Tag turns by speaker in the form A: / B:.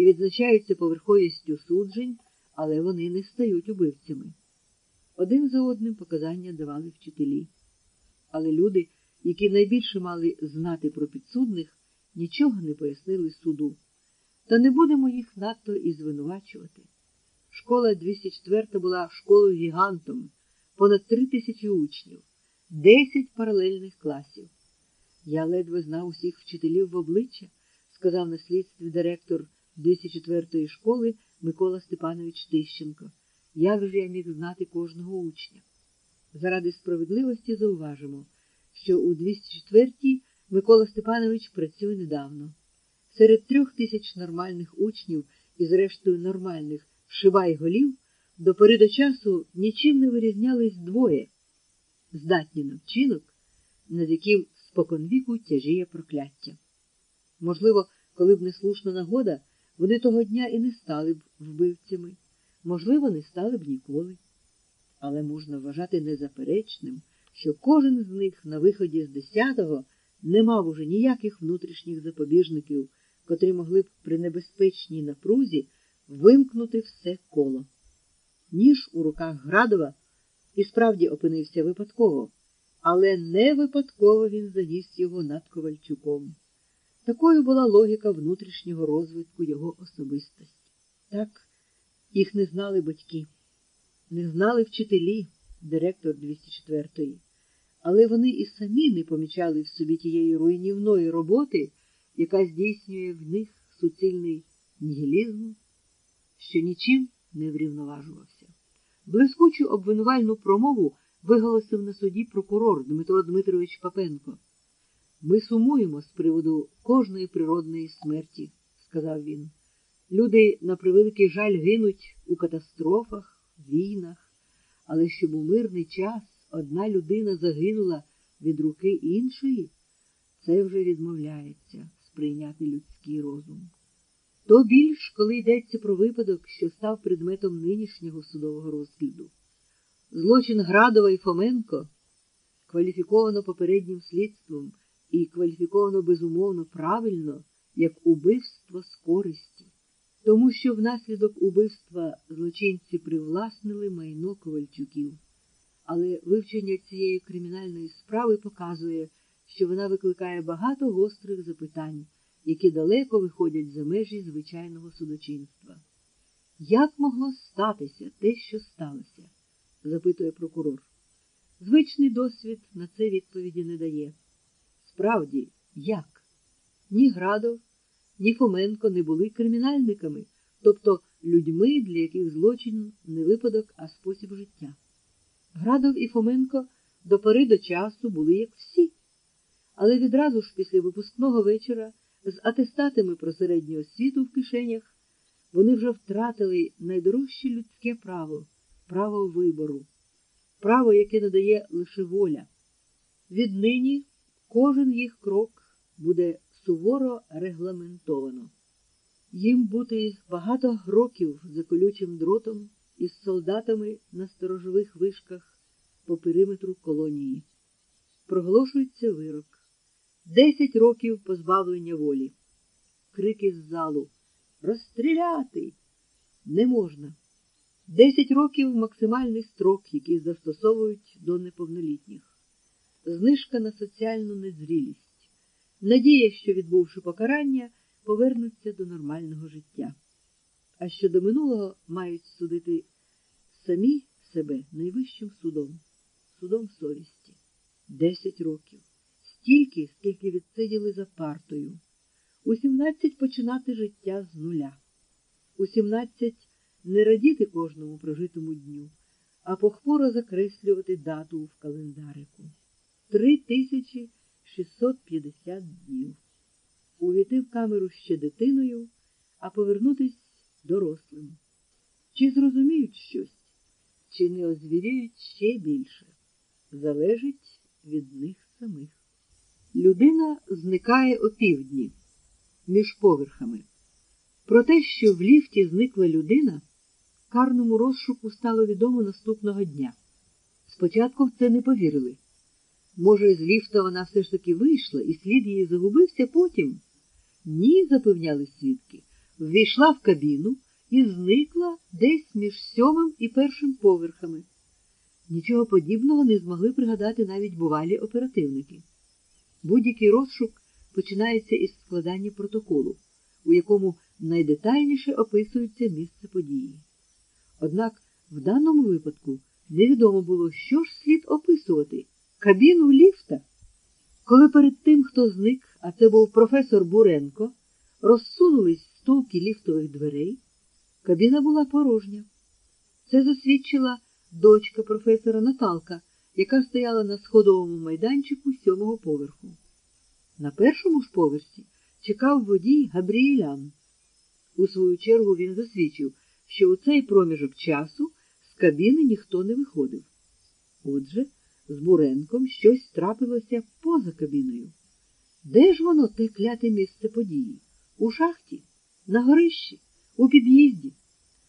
A: і відзначаються поверховістю суджень, але вони не стають убивцями. Один за одним показання давали вчителі. Але люди, які найбільше мали знати про підсудних, нічого не пояснили суду. Та не будемо їх надто і звинувачувати. Школа 204 була школою гігантом, понад три тисячі учнів, десять паралельних класів. Я ледве знав усіх вчителів в обличчя, сказав на слідстві директор 204-ї школи Микола Степанович Тищенко. Як же я міг знати кожного учня? Заради справедливості зауважимо, що у 204-й Микола Степанович працює недавно. Серед трьох тисяч нормальних учнів і, зрештою, нормальних шибай голів до пори до часу нічим не вирізнялись двоє здатні на вчинок, над яким споконвіку тяжіє прокляття. Можливо, коли б не слушна нагода, вони того дня і не стали б вбивцями, можливо, не стали б ніколи. Але можна вважати незаперечним, що кожен з них на виході з десятого не мав уже ніяких внутрішніх запобіжників, котрі могли б при небезпечній напрузі вимкнути все коло. Ніж у руках Градова і справді опинився випадково, але не випадково він заніс його над Ковальчуком. Такою була логіка внутрішнього розвитку його особистості. Так, їх не знали батьки, не знали вчителі, директор 204-ї, але вони і самі не помічали в собі тієї руйнівної роботи, яка здійснює в них суцільний нігілізм, що нічим не врівноважувався. Блискучу обвинувальну промову виголосив на суді прокурор Дмитро Дмитрович Папенко. Ми сумуємо з приводу кожної природної смерті, сказав він. Люди, на превеликий жаль, гинуть у катастрофах, війнах, але щоб у мирний час одна людина загинула від руки іншої, це вже відмовляється сприйняти людський розум. То більш, коли йдеться про випадок, що став предметом нинішнього судового розгляду. Злочин Градова і Фоменко кваліфіковано попереднім слідством і кваліфіковано безумовно правильно як убивство з користі, тому що внаслідок убивства злочинці привласнили майно Ковальчуків. Але вивчення цієї кримінальної справи показує, що вона викликає багато гострих запитань, які далеко виходять за межі звичайного судочинства. Як могло статися те, що сталося? запитує прокурор. Звичний досвід на це відповіді не дає. Справді, як? Ні Градов, ні Фоменко не були кримінальниками, тобто людьми, для яких злочин не випадок, а спосіб життя. Градов і Фоменко до пори до часу були як всі, але відразу ж після випускного вечора з атестатами про середню освіту в кишенях вони вже втратили найдорожче людське право право вибору, право, яке надає лише воля. Віднині кожен їх крок буде суворо регламентовано. Їм бути багато років за колючим дротом із солдатами на сторожових вишках по периметру колонії. Проголошується вирок. Десять років позбавлення волі. Крики з залу Розстріляти не можна. Десять років максимальний строк, який застосовують до неповнолітніх, знижка на соціальну незрілість, надія, що, відбувши покарання, повернуться до нормального життя. А щодо минулого мають судити самі себе найвищим судом, судом совісті. Десять років, стільки, скільки відсиділи за партою. У сімнадцять починати життя з нуля. У сімнадцять не радіти кожному прожитому дню, а похмуро закреслювати дату в календарику. Три тисячі шістсот п'ятдесят днів. Увійти в камеру ще дитиною, а повернутись дорослим. Чи зрозуміють щось, чи не озвіріють ще більше, залежить від них самих. Людина зникає опівдні між поверхами. Про те, що в ліфті зникла людина, карному розшуку стало відомо наступного дня. Спочатку в це не повірили. Може, з ліфта вона все ж таки вийшла, і слід її загубився потім? Ні, запевняли свідки. ввійшла в кабіну і зникла десь між сьомим і першим поверхами. Нічого подібного не змогли пригадати навіть бувалі оперативники. Будь-який розшук починається із складання протоколу, у якому найдетальніше описується місце події. Однак в даному випадку невідомо було, що ж слід описувати кабіну ліфта. Коли перед тим, хто зник, а це був професор Буренко, розсунулись стовки ліфтових дверей, кабіна була порожня. Це засвідчила дочка професора Наталка, яка стояла на сходовому майданчику сьомого поверху. На першому ж поверсі чекав водій Габріелян. У свою чергу він засвідчив, що у цей проміжок часу з кабіни ніхто не виходив. Отже, з Буренком щось трапилося поза кабіною. Де ж воно те кляте місце події? У шахті, на горищі, у під'їзді?